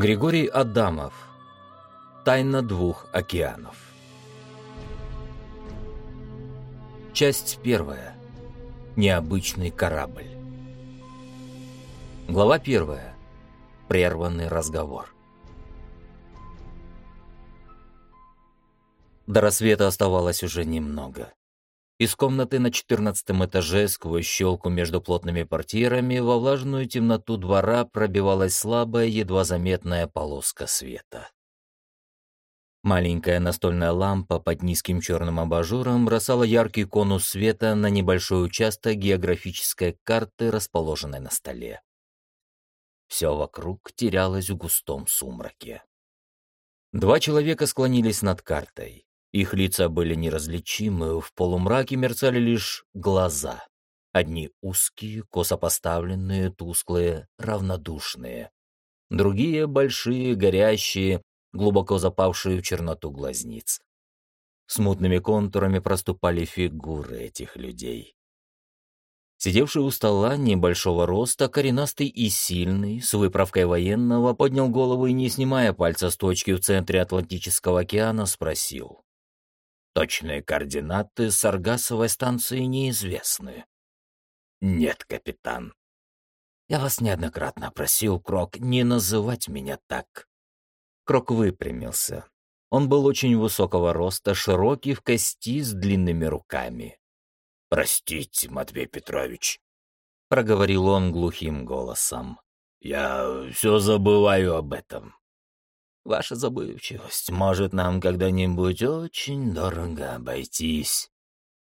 Григорий Адамов. Тайна двух океанов. Часть первая. Необычный корабль. Глава первая. Прерванный разговор. До рассвета оставалось уже немного. Из комнаты на четырнадцатом этаже сквозь щелку между плотными портьерами во влажную темноту двора пробивалась слабая, едва заметная полоска света. Маленькая настольная лампа под низким черным абажуром бросала яркий конус света на небольшой участок географической карты, расположенной на столе. Все вокруг терялось в густом сумраке. Два человека склонились над картой. Их лица были неразличимы, в полумраке мерцали лишь глаза. Одни узкие, косо поставленные, тусклые, равнодушные. Другие — большие, горящие, глубоко запавшие в черноту глазниц. Смутными контурами проступали фигуры этих людей. Сидевший у стола небольшого роста, коренастый и сильный, с выправкой военного, поднял голову и, не снимая пальца с точки в центре Атлантического океана, спросил. Точные координаты Саргасовой станции неизвестны. Нет, капитан. Я вас неоднократно просил, Крок, не называть меня так. Крок выпрямился. Он был очень высокого роста, широкий в кости, с длинными руками. «Простите, Матвей Петрович», — проговорил он глухим голосом. «Я все забываю об этом. Ваша забывчивость может нам когда-нибудь очень дорого обойтись.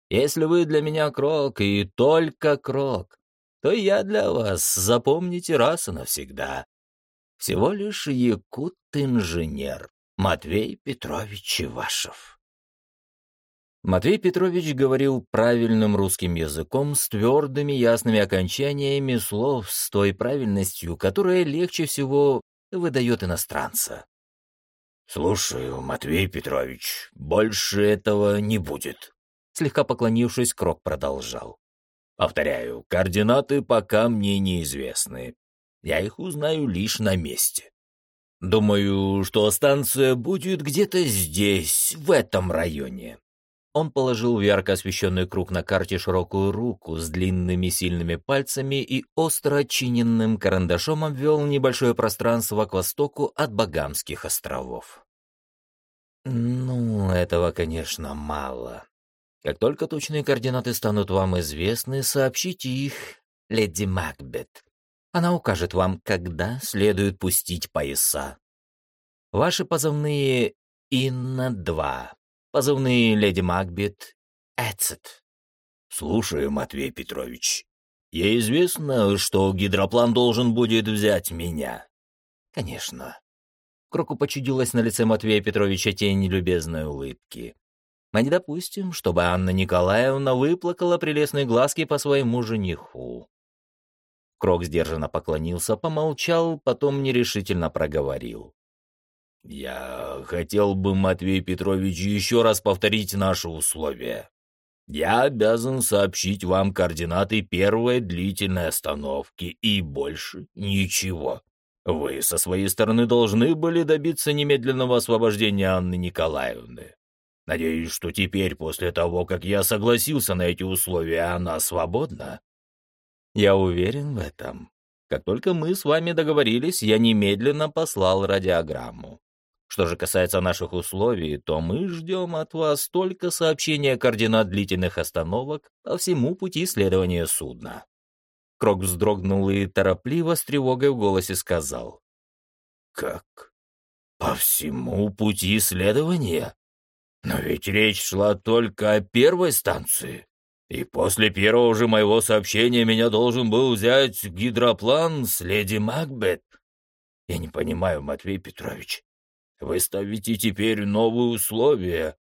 Если вы для меня крок и только крок, то я для вас, запомните раз и навсегда. Всего лишь якут-инженер Матвей Петрович Ивашев. Матвей Петрович говорил правильным русским языком с твердыми ясными окончаниями слов, с той правильностью, которая легче всего выдает иностранца. «Слушаю, Матвей Петрович, больше этого не будет», — слегка поклонившись, Крок продолжал. «Повторяю, координаты пока мне неизвестны. Я их узнаю лишь на месте. Думаю, что станция будет где-то здесь, в этом районе». Он положил в ярко освещенный круг на карте широкую руку с длинными сильными пальцами и остро отчиненным карандашом обвел небольшое пространство к востоку от Багамских островов. «Ну, этого, конечно, мало. Как только точные координаты станут вам известны, сообщите их леди Макбет. Она укажет вам, когда следует пустить пояса. Ваши позывные Инна-2, позывные леди Макбет Эцет. Слушаю, Матвей Петрович. Ей известно, что гидроплан должен будет взять меня. Конечно. Кроку почудилась на лице Матвея Петровича тень любезной улыбки. Мы не допустим, чтобы Анна Николаевна выплакала прелестные глазки по своему жениху. Крок сдержанно поклонился, помолчал, потом нерешительно проговорил. «Я хотел бы, Матвей Петрович, еще раз повторить наши условия. Я обязан сообщить вам координаты первой длительной остановки и больше ничего. Вы со своей стороны должны были добиться немедленного освобождения Анны Николаевны. Надеюсь, что теперь, после того, как я согласился на эти условия, она свободна? Я уверен в этом. Как только мы с вами договорились, я немедленно послал радиограмму. Что же касается наших условий, то мы ждем от вас только сообщения координат длительных остановок по всему пути следования судна. Крок вздрогнул и торопливо с тревогой в голосе сказал. «Как? По всему пути исследования? Но ведь речь шла только о первой станции. И после первого же моего сообщения меня должен был взять гидроплан с леди Макбет. Я не понимаю, Матвей Петрович. Вы ставите теперь новые условия.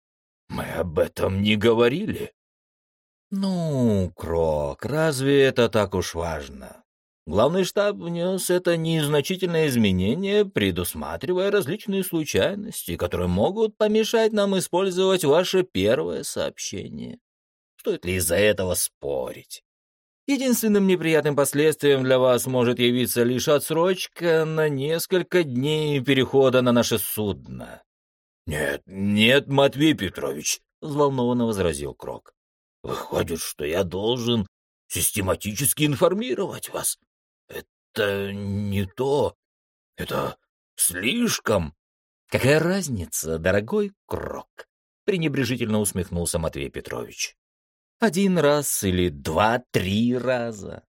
Мы об этом не говорили. «Ну, Крок, разве это так уж важно?» Главный штаб внес это незначительное изменение, предусматривая различные случайности, которые могут помешать нам использовать ваше первое сообщение. Стоит ли из-за этого спорить? Единственным неприятным последствием для вас может явиться лишь отсрочка на несколько дней перехода на наше судно». «Нет, нет, Матвей Петрович», — взволнованно возразил Крок. «Выходит, что я должен систематически информировать вас. Это не то. Это слишком». «Какая разница, дорогой Крок?» — пренебрежительно усмехнулся Матвей Петрович. Один раз или два-три раза.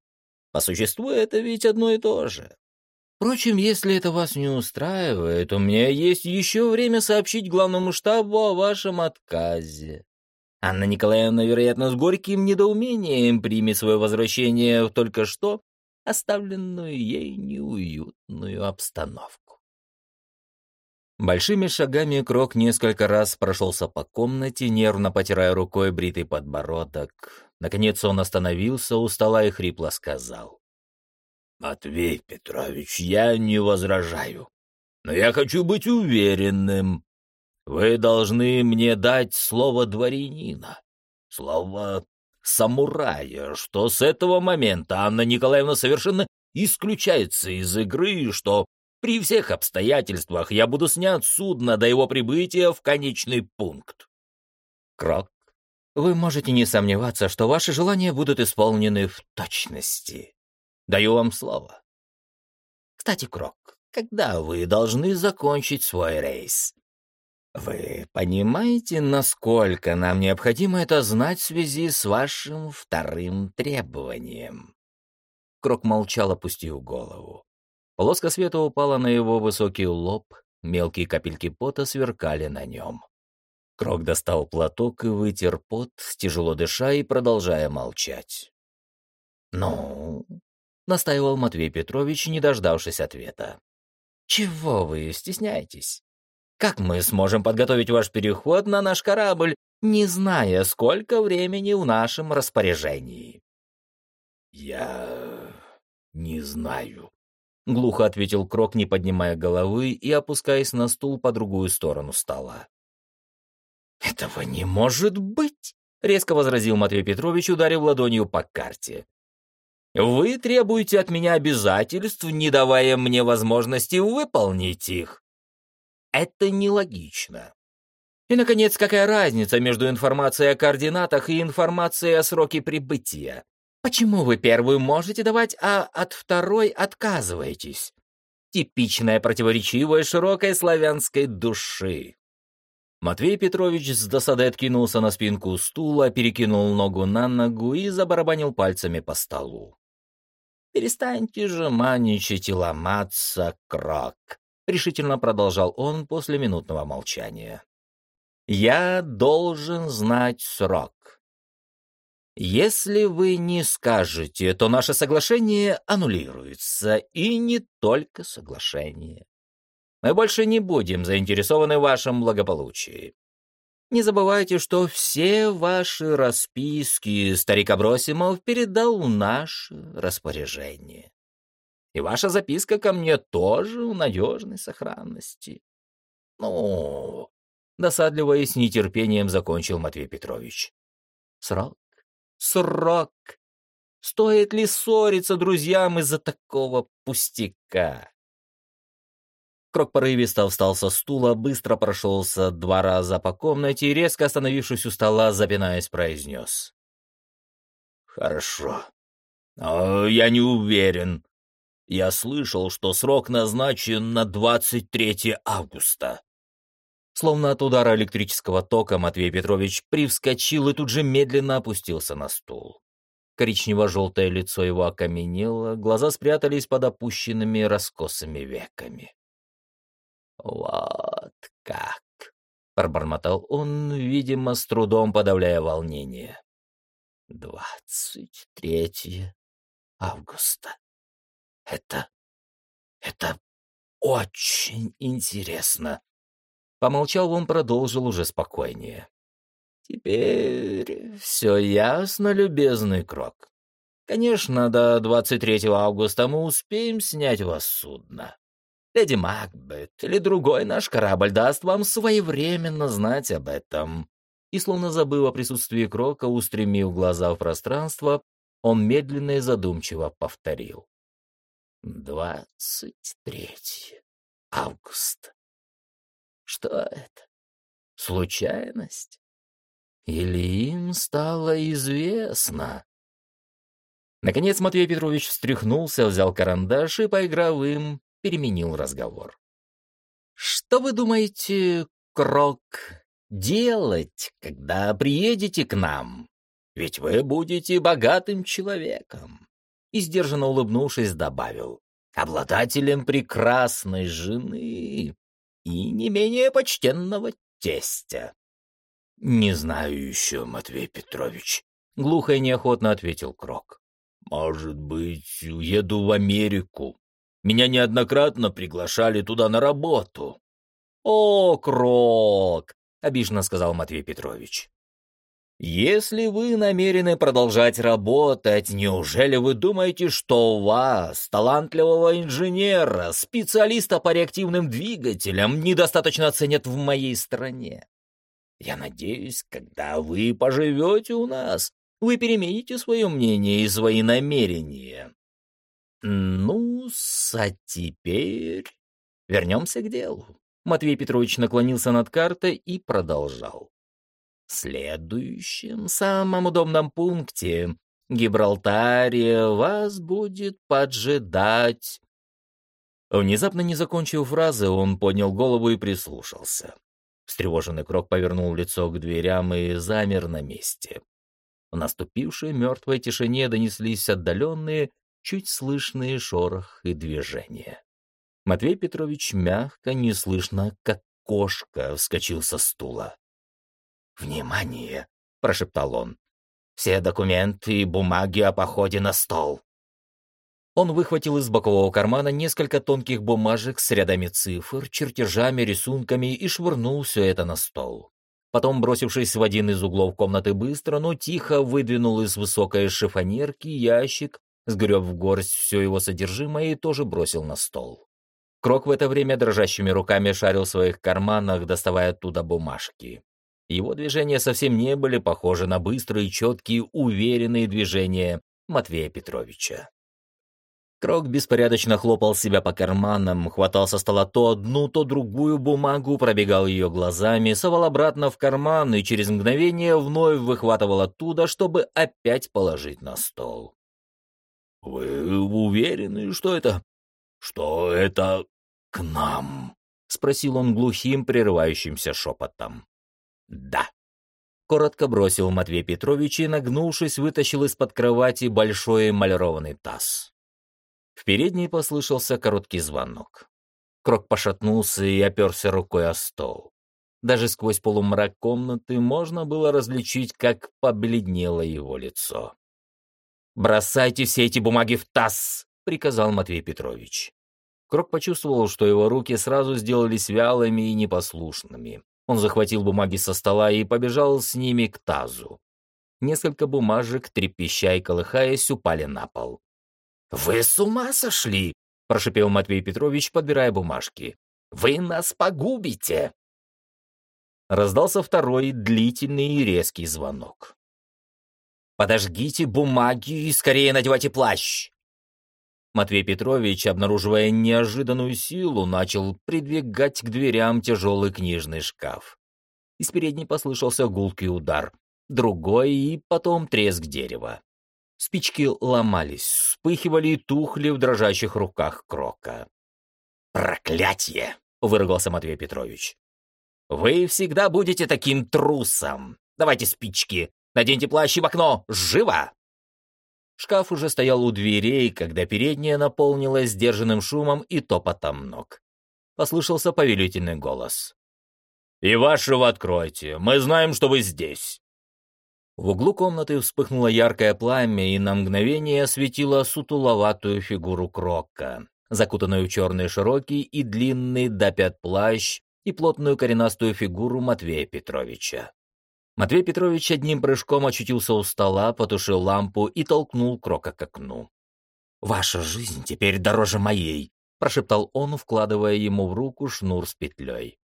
По существу это ведь одно и то же. Впрочем, если это вас не устраивает, у меня есть еще время сообщить главному штабу о вашем отказе. Анна Николаевна, вероятно, с горьким недоумением примет свое возвращение в только что оставленную ей неуютную обстановку. Большими шагами Крок несколько раз прошелся по комнате, нервно потирая рукой бритый подбородок. Наконец он остановился у стола и хрипло сказал. «Матвей Петрович, я не возражаю, но я хочу быть уверенным. Вы должны мне дать слово дворянина, слово самурая, что с этого момента Анна Николаевна совершенно исключается из игры, что при всех обстоятельствах я буду снят с судна до его прибытия в конечный пункт. Крок, вы можете не сомневаться, что ваши желания будут исполнены в точности. Даю вам слово. Кстати, Крок, когда вы должны закончить свой рейс? Вы понимаете, насколько нам необходимо это знать в связи с вашим вторым требованием? Крок молчал, опустив голову. Полоска света упала на его высокий лоб, мелкие капельки пота сверкали на нем. Крок достал платок и вытер пот, тяжело дыша и продолжая молчать. «Ну?» — настаивал Матвей Петрович, не дождавшись ответа. «Чего вы стесняетесь? Как мы сможем подготовить ваш переход на наш корабль, не зная, сколько времени в нашем распоряжении?» «Я не знаю», — глухо ответил Крок, не поднимая головы и опускаясь на стул по другую сторону стола. «Этого не может быть!» — резко возразил Матвей Петрович, ударив ладонью по карте. «Вы требуете от меня обязательств, не давая мне возможности выполнить их. Это нелогично. И, наконец, какая разница между информацией о координатах и информацией о сроке прибытия? Почему вы первую можете давать, а от второй отказываетесь? Типичная противоречивая широкой славянской души. Матвей Петрович с досадой откинулся на спинку стула, перекинул ногу на ногу и забарабанил пальцами по столу. «Перестаньте же маничать и ломаться, Крок», — решительно продолжал он после минутного молчания. «Я должен знать срок. Если вы не скажете, то наше соглашение аннулируется, и не только соглашение. Мы больше не будем заинтересованы в вашем благополучии. Не забывайте, что все ваши расписки старик Абросимов передал в наше распоряжение. И ваша записка ко мне тоже в надежной сохранности. Ну, досадливо и с нетерпением закончил Матвей Петрович. Срок Срок! Стоит ли ссориться друзьям из-за такого пустяка? Крок порывисто встал со стула, быстро прошелся два раза по комнате и, резко остановившись у стола, запинаясь, произнес. «Хорошо. Но я не уверен. Я слышал, что срок назначен на 23 августа. Словно от удара электрического тока Матвей Петрович привскочил и тут же медленно опустился на стул. Коричнево-желтое лицо его окаменело, глаза спрятались под опущенными раскосыми веками. «Вот как!» — пробормотал он, видимо, с трудом подавляя волнение. «Двадцать третье августа. Это... это очень интересно!» Помолчал, он продолжил уже спокойнее. «Теперь все ясно, любезный Крок. Конечно, до 23 августа мы успеем снять вас с судна. Леди Макбет или другой наш корабль даст вам своевременно знать об этом». И, словно забыв о присутствии Крока, устремив глаза в пространство, Он медленно и задумчиво повторил. «Двадцать третье августа. Что это? Случайность? Или им стало известно?» Наконец Матвей Петрович встряхнулся, взял карандаш и, поиграв им, переменил разговор. «Что вы думаете, Крок, делать, когда приедете к нам? Ведь вы будете богатым человеком!» И, сдержанно улыбнувшись, добавил, «обладателем прекрасной жены и не менее почтенного тестя». «Не знаю еще, Матвей Петрович», — глухо и неохотно ответил Крок. «Может быть, уеду в Америку. Меня неоднократно приглашали туда на работу». «О, Крок!» — обиженно сказал Матвей Петрович. «Если вы намерены продолжать работать, неужели вы думаете, что у вас, талантливого инженера, специалиста по реактивным двигателям, недостаточно ценят в моей стране? Я надеюсь, когда вы поживете у нас, вы перемените свое мнение и свои намерения. ну а теперь вернемся к делу. Матвей Петрович наклонился над картой и продолжал. В следующем, самом удобном пункте Гибралтаре вас будет поджидать. Внезапно не закончив фразы, он поднял голову и прислушался. Встревоженный Крок повернул лицо к дверям и замер на месте. В наступившей мертвой тишине донеслись отдаленные, чуть слышные шорох и движения. Матвей Петрович мягко, неслышно, как кошка, вскочил со стула. «Внимание!» — прошептал он. «Все документы и бумаги о походе на стол». Он выхватил из бокового кармана несколько тонких бумажек с рядами цифр, чертежами, рисунками и швырнул все это на стол. Потом, бросившись в один из углов комнаты быстро, но тихо выдвинул из высокой шифонерки ящик, сгреб в горсть все его содержимое и тоже бросил на стол. Крок в это время дрожащими руками шарил в своих карманах, доставая оттуда бумажки. Его движения совсем не были похожи на быстрые, четкие, уверенные движения Матвея Петровича. Крок беспорядочно хлопал себя по карманам, хватал со стола то одну, то другую бумагу, пробегал ее глазами, совал обратно в карман и через мгновение вновь выхватывал оттуда, чтобы опять положить на стол. «Вы уверены, что это... что это к нам?» — спросил он глухим, прерывающимся шепотом. «Да», — коротко бросил Матвей Петрович и, нагнувшись, вытащил из-под кровати большой эмалированный таз. В передней послышался короткий звонок. Крок пошатнулся и оперся рукой о стол. Даже сквозь полумрак комнаты можно было различить, как побледнело его лицо. «Бросайте все эти бумаги в таз!» — приказал Матвей Петрович. Крок почувствовал, что его руки сразу сделались вялыми и непослушными. Он захватил бумаги со стола и побежал с ними к тазу. Несколько бумажек, трепеща и колыхаясь, упали на пол. «Вы с ума сошли?» — прошипел Матвей Петрович, подбирая бумажки. «Вы нас погубите!» Раздался второй длительный и резкий звонок. «Подожгите бумаги и скорее надевайте плащ!» Матвей Петрович, обнаруживая неожиданную силу, начал придвигать к дверям тяжелый книжный шкаф. Из передней послышался гулкий удар, другой и потом треск дерева. Спички ломались, вспыхивали и тухли в дрожащих руках Крока. «Проклятье!» — выругался Матвей Петрович. «Вы всегда будете таким трусом! Давайте спички! Наденьте плащ и в окно! Живо!» Шкаф уже стоял у дверей, когда передняя наполнилась сдержанным шумом и топотом ног. Послышался повелительный голос. «И вашего откройте! Мы знаем, что вы здесь!» В углу комнаты вспыхнуло яркое пламя и на мгновение осветило сутуловатую фигуру Крокка, закутанную в черный широкий и длинный до пят плащ и плотную коренастую фигуру Матвея Петровича. Матвей Петрович одним прыжком очутился у стола, потушил лампу и толкнул Крока к окну. «Ваша жизнь теперь дороже моей», — прошептал он, вкладывая ему в руку шнур с петлей.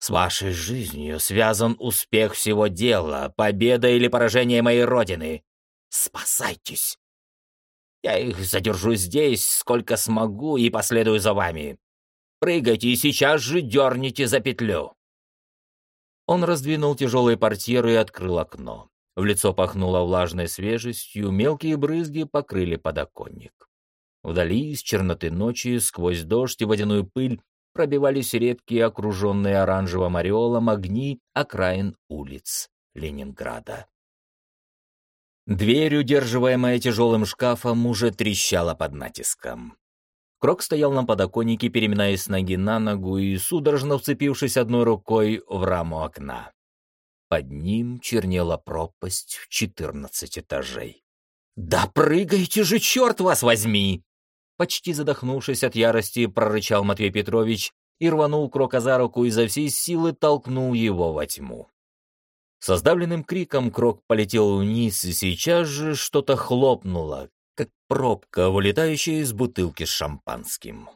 С вашей жизнью связан успех всего дела, победа или поражение моей родины. Спасайтесь! Я их задержу здесь, сколько смогу, и последую за вами. Прыгайте и сейчас же дерните за петлю!» Он раздвинул тяжелые портьеры и открыл окно. В лицо пахнуло влажной свежестью, мелкие брызги покрыли подоконник. Вдали из черноты ночи, сквозь дождь и водяную пыль, пробивались редкие, окруженные оранжевым ореолом огни окраин улиц Ленинграда. Дверь, удерживаемая тяжелым шкафом, уже трещала под натиском. Крок стоял на подоконнике, переминаясь с ноги на ногу и судорожно вцепившись одной рукой в раму окна. Под ним чернела пропасть в четырнадцать этажей. «Да прыгайте же, черт вас возьми!» Почти задохнувшись от ярости, прорычал Матвей Петрович и рванул Крока за руку и изо всей силы толкнул его во тьму. Со сдавленным криком Крок полетел вниз, и сейчас же что-то хлопнуло, как пробка, вылетающая из бутылки с шампанским.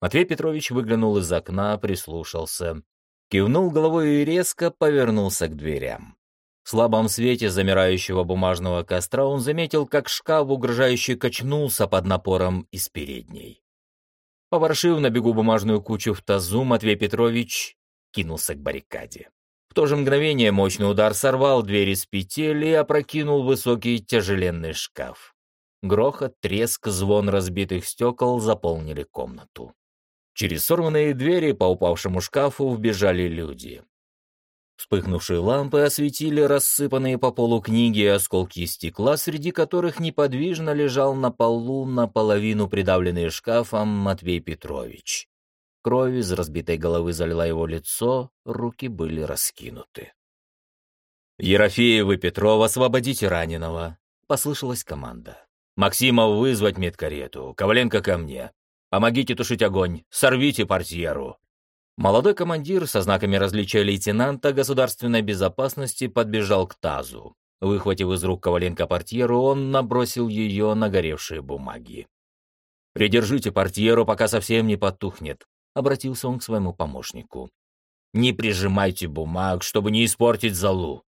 Матвей Петрович выглянул из окна, прислушался, кивнул головой и резко повернулся к дверям. В слабом свете замирающего бумажного костра он заметил, как шкаф угрожающе качнулся под напором из передней. Поворшив на бегу бумажную кучу в тазу, Матвей Петрович кинулся к баррикаде. В то же мгновение мощный удар сорвал дверь из петель и опрокинул высокий тяжеленный шкаф. Грохот, треск, звон разбитых стекол заполнили комнату. Через сорванные двери по упавшему шкафу вбежали люди. Вспыхнувшие лампы осветили рассыпанные по полу книги и осколки стекла, среди которых неподвижно лежал на полу наполовину придавленный шкафом Матвей Петрович. Кровь из разбитой головы залила его лицо, руки были раскинуты. «Ерофеев и Петров, освободите раненого!» — послышалась команда. Максимов вызвать медкарету, Коваленко ко мне. Помогите тушить огонь, сорвите портьеру». Молодой командир со знаками различия лейтенанта государственной безопасности подбежал к тазу. Выхватив из рук Коваленко портьеру, он набросил ее на горевшие бумаги. «Придержите портьеру, пока совсем не потухнет», — обратился он к своему помощнику. «Не прижимайте бумаг, чтобы не испортить залу.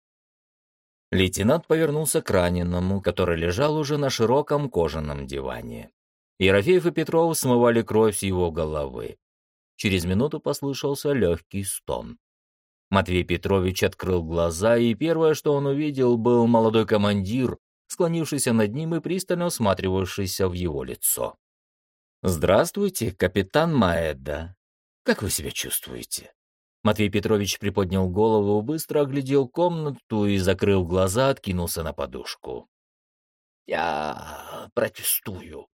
Лейтенант повернулся к раненому, который лежал уже на широком кожаном диване. Ерофеев и Петров смывали кровь с его головы. Через минуту послышался легкий стон. Матвей Петрович открыл глаза, и первое, что он увидел, был молодой командир, склонившийся над ним и пристально осматривавшийся в его лицо. «Здравствуйте, капитан Маэда. Как вы себя чувствуете?» Матвей Петрович приподнял голову, быстро оглядел комнату и, закрыв глаза, откинулся на подушку. «Я протестую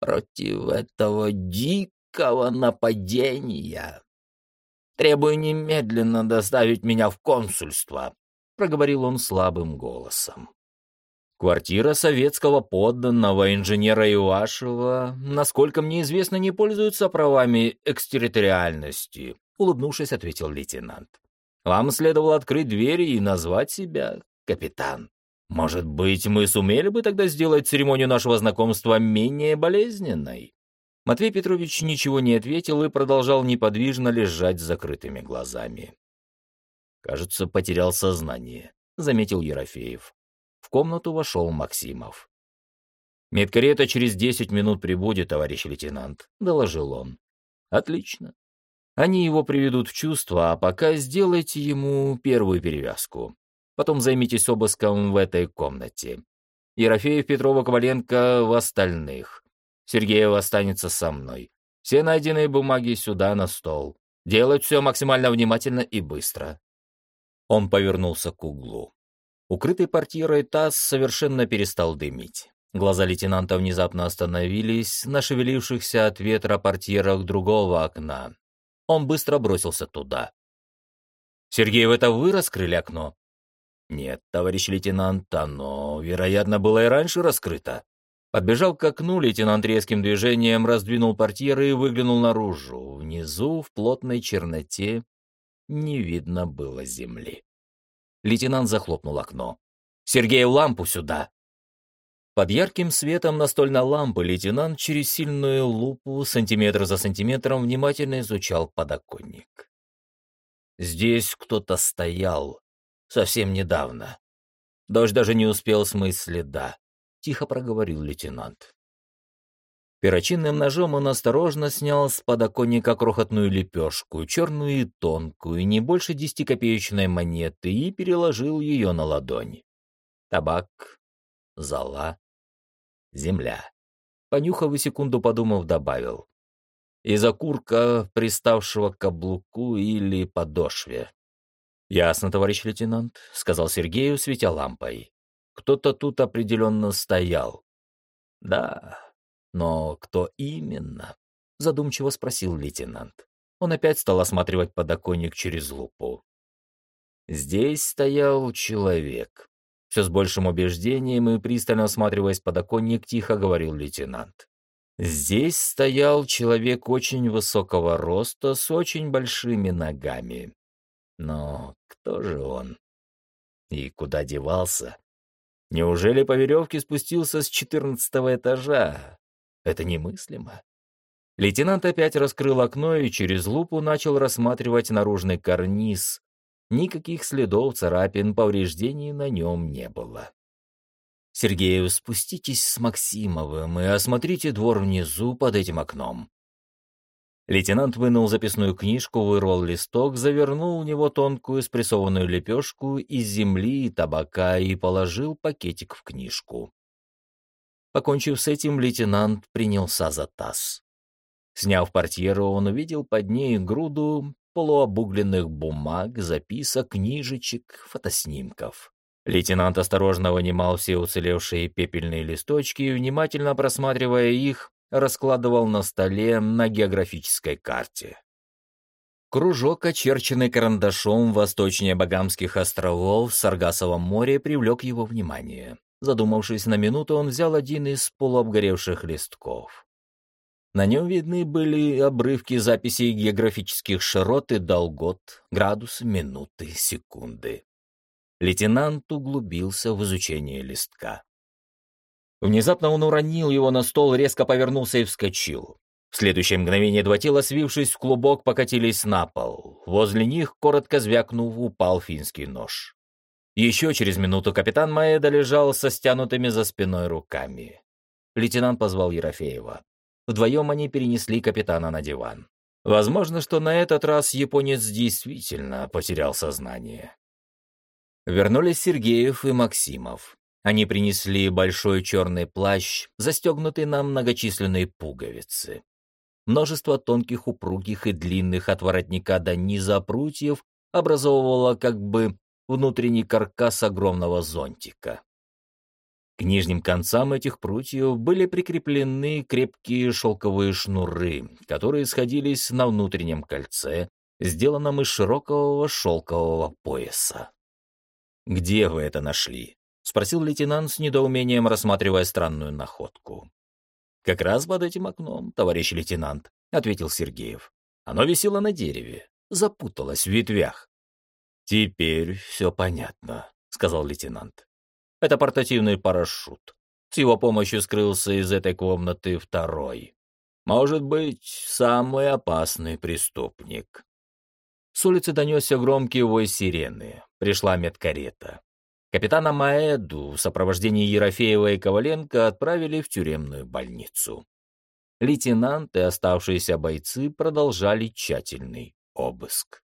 против этого дикого нападения. Требую немедленно доставить меня в консульство», — проговорил он слабым голосом. Квартира советского подданного инженера Ивашева, насколько мне известно, не пользуется правами экстерриториальности, улыбнувшись, ответил лейтенант. «Вам следовало открыть двери и назвать себя капитан. Может быть, мы сумели бы тогда сделать церемонию нашего знакомства менее болезненной?» Матвей Петрович ничего не ответил и продолжал неподвижно лежать с закрытыми глазами. «Кажется, потерял сознание», — заметил Ерофеев. В комнату вошел Максимов. «Медкарета через десять минут прибудет, товарищ лейтенант», — доложил он. «Отлично. Они его приведут в чувство, а пока сделайте ему первую перевязку. Потом займитесь обыском в этой комнате. Ерофеев, Петрова, Коваленко в остальных. Сергеев останется со мной. Все найденные бумаги сюда на стол. Делать все максимально внимательно и быстро. Он повернулся к углу. Укрытый портьерой таз совершенно перестал дымить. Глаза лейтенанта внезапно остановились на шевелившихся от ветра портьерах другого окна, он быстро бросился туда. «Сергей, это вы раскрыли окно?» «Нет, товарищ лейтенант, оно, вероятно, было и раньше раскрыто». Подбежал к окну, лейтенант резким движением раздвинул портьеры и выглянул наружу. Внизу, в плотной черноте, не видно было земли. Лейтенант захлопнул окно. «Сергей, лампу сюда!» Под ярким светом настольной лампы лейтенант через сильную лупу сантиметр за сантиметром внимательно изучал подоконник. Здесь кто-то стоял совсем недавно. Дождь даже не успел смыть следа», — тихо проговорил лейтенант. Перочинным ножом он осторожно снял с подоконника крохотную лепешку, черную и тонкую, не больше десятикопеечной монеты, и переложил ее на ладонь. Табак, зола, земля. Понюхав и секунду подумав, добавил. Из окурка, приставшего к каблуку или подошве. «Ясно, товарищ лейтенант», — сказал Сергею, светя лампой. «Кто-то тут определенно стоял». «Да, но кто именно?» — задумчиво спросил лейтенант. Он опять стал осматривать подоконник через лупу. Здесь стоял человек. Все с большим убеждением и пристально осматриваясь подоконник, тихо говорил лейтенант. Здесь стоял человек очень высокого роста с очень большими ногами. Но кто же он? И куда девался? Неужели по веревке спустился с четырнадцатого этажа? Это немыслимо. Лейтенант опять раскрыл окно и через лупу начал рассматривать наружный карниз. Никаких следов, царапин, повреждений на нем не было. «Сергеев, спуститесь с Максимовым и осмотрите двор внизу под этим окном». Лейтенант вынул записную книжку, вырвал листок, завернул в него тонкую спрессованную лепешку из земли и табака и положил пакетик в книжку. Покончив с этим, лейтенант принялся за таз. Сняв портьеру, он увидел под ней груду полуобугленных бумаг, записок, книжечек, фотоснимков. Лейтенант осторожно вынимал все уцелевшие пепельные листочки и, внимательно просматривая их, раскладывал на столе на географической карте. Кружок, очерченный карандашом восточнее Багамских островов в Саргасовом море, привлек его внимание. Задумавшись на минуту, он взял один из полуобгоревших листков. На нем видны были обрывки записей географических широт и долгот, градусы, минуты, секунды. Лейтенант углубился в изучение листка. Внезапно он уронил его на стол, резко повернулся и вскочил. В следующее мгновение два тела, свившись в клубок, покатились на пол. Возле них, коротко звякнув, упал финский нож. Еще через минуту капитан Маэда лежал со стянутыми за спиной руками. Лейтенант позвал Ерофеева. Вдвоем они перенесли капитана на диван. Возможно, что на этот раз японец действительно потерял сознание. Вернулись Сергеев и Максимов. Они принесли большой черный плащ, застегнутый на многочисленные пуговицы. Множество тонких, упругих и длинных от воротника до низа прутьев образовывало как бы внутренний каркас огромного зонтика. К нижним концам этих прутьев были прикреплены крепкие шелковые шнуры, которые сходились на внутреннем кольце, сделанном из широкого шелкового пояса. «Где вы это нашли?» — спросил лейтенант с недоумением, рассматривая странную находку. «Как раз под этим окном, товарищ лейтенант», — ответил Сергеев. «Оно висело на дереве, запуталось в ветвях. «Теперь все понятно», — сказал лейтенант. «Это портативный парашют. С его помощью скрылся из этой комнаты второй. Может быть, самый опасный преступник». С улицы донесся громкий вой сирены. Пришла медкарета. Капитана Маэду в сопровождении Ерофеева и Коваленко отправили в тюремную больницу. Лейтенант и оставшиеся бойцы продолжали тщательный обыск.